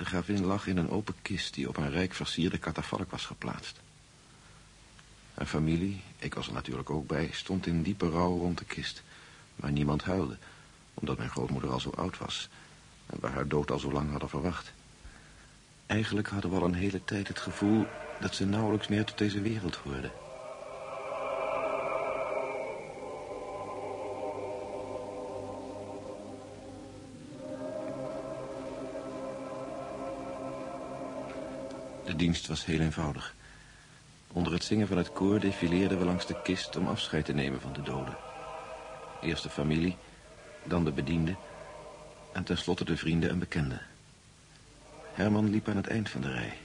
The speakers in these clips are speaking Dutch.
De gravin lag in een open kist die op een rijk versierde katafalk was geplaatst. Haar familie, ik was er natuurlijk ook bij, stond in diepe rouw rond de kist. Maar niemand huilde, omdat mijn grootmoeder al zo oud was... en we haar dood al zo lang hadden verwacht. Eigenlijk hadden we al een hele tijd het gevoel dat ze nauwelijks meer tot deze wereld hoorde. Dienst was heel eenvoudig. Onder het zingen van het koor defileerden we langs de kist om afscheid te nemen van de doden. Eerst de familie, dan de bedienden en tenslotte de vrienden en bekenden. Herman liep aan het eind van de rij.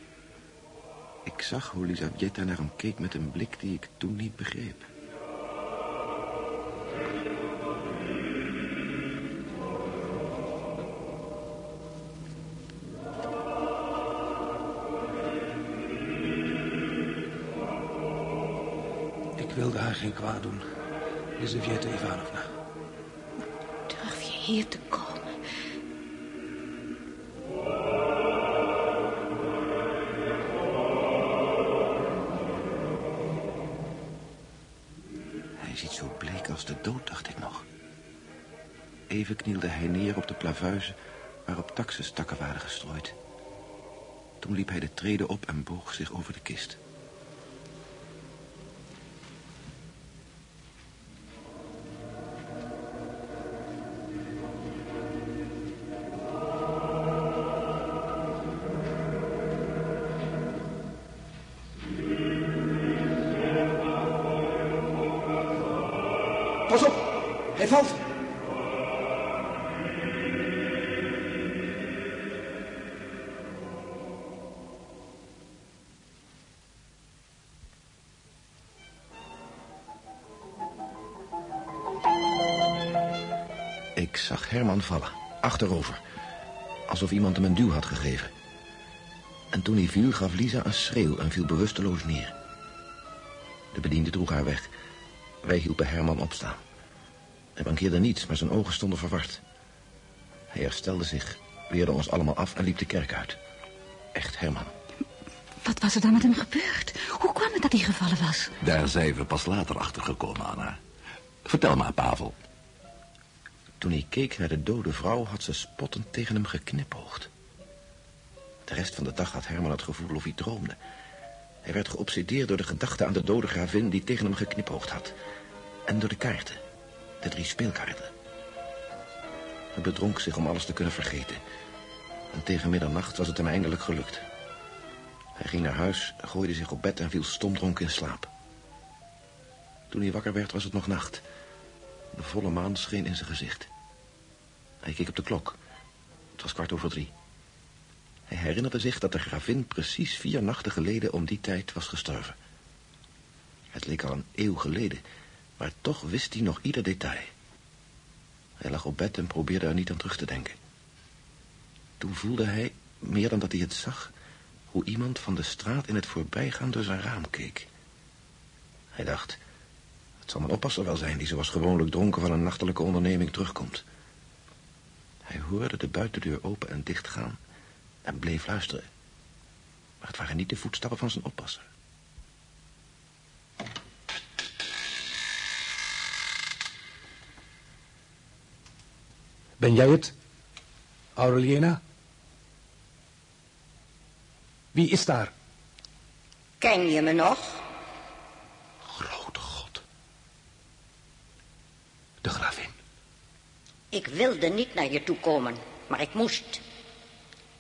Ik zag hoe Lisabetta naar hem keek met een blik die ik toen niet begreep. Wilde haar geen kwaad doen, Lisaveta Ivanovna. Durf je hier te komen? Hij ziet zo bleek als de dood, dacht ik nog. Even knielde hij neer op de plavuizen waarop taxustakken waren gestrooid. Toen liep hij de treden op en boog zich over de kist. Pas op, hij valt. Ik zag Herman vallen, achterover. Alsof iemand hem een duw had gegeven. En toen hij viel, gaf Lisa een schreeuw en viel bewusteloos neer. De bediende droeg haar weg. Wij hielpen Herman opstaan. Hij mankeerde niets, maar zijn ogen stonden verward. Hij herstelde zich, weerde ons allemaal af en liep de kerk uit. Echt Herman. Wat was er dan met hem gebeurd? Hoe kwam het dat hij gevallen was? Daar zijn we pas later achter gekomen, Anna. Vertel maar, Pavel. Toen hij keek naar de dode vrouw, had ze spottend tegen hem geknipoogd. De rest van de dag had Herman het gevoel of hij droomde. Hij werd geobsedeerd door de gedachte aan de dode gravin die tegen hem geknipoogd had. En door de kaarten. De drie speelkaarten. Hij bedronk zich om alles te kunnen vergeten. En tegen middernacht was het hem eindelijk gelukt. Hij ging naar huis, gooide zich op bed en viel stomdronken in slaap. Toen hij wakker werd was het nog nacht. De volle maan scheen in zijn gezicht. Hij keek op de klok. Het was kwart over drie. Hij herinnerde zich dat de gravin precies vier nachten geleden om die tijd was gestorven. Het leek al een eeuw geleden, maar toch wist hij nog ieder detail. Hij lag op bed en probeerde er niet aan terug te denken. Toen voelde hij, meer dan dat hij het zag, hoe iemand van de straat in het voorbijgaan door zijn raam keek. Hij dacht, het zal mijn oppasser wel zijn die zoals gewoonlijk dronken van een nachtelijke onderneming terugkomt. Hij hoorde de buitendeur open en dicht gaan en bleef luisteren. Maar het waren niet de voetstappen van zijn oppasser. Ben jij het? Aureliana? Wie is daar? Ken je me nog? Grote God. De gravin. Ik wilde niet naar je toe komen, maar ik moest.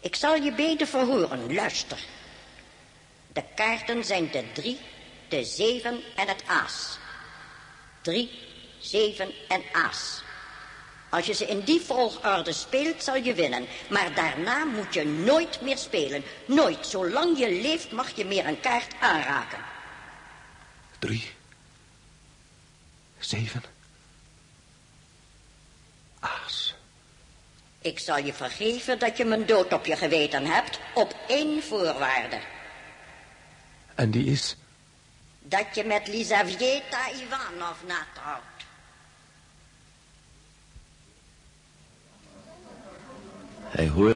Ik zal je beden verhoren, luister. De kaarten zijn de drie, de zeven en het aas. Drie, zeven en aas. Als je ze in die volgorde speelt, zal je winnen. Maar daarna moet je nooit meer spelen. Nooit. Zolang je leeft mag je meer een kaart aanraken. Drie. Zeven. Aas. Ik zal je vergeven dat je mijn dood op je geweten hebt, op één voorwaarde. En die is? Dat je met Lisavieta Ivanovna trouwt. Hij hoorde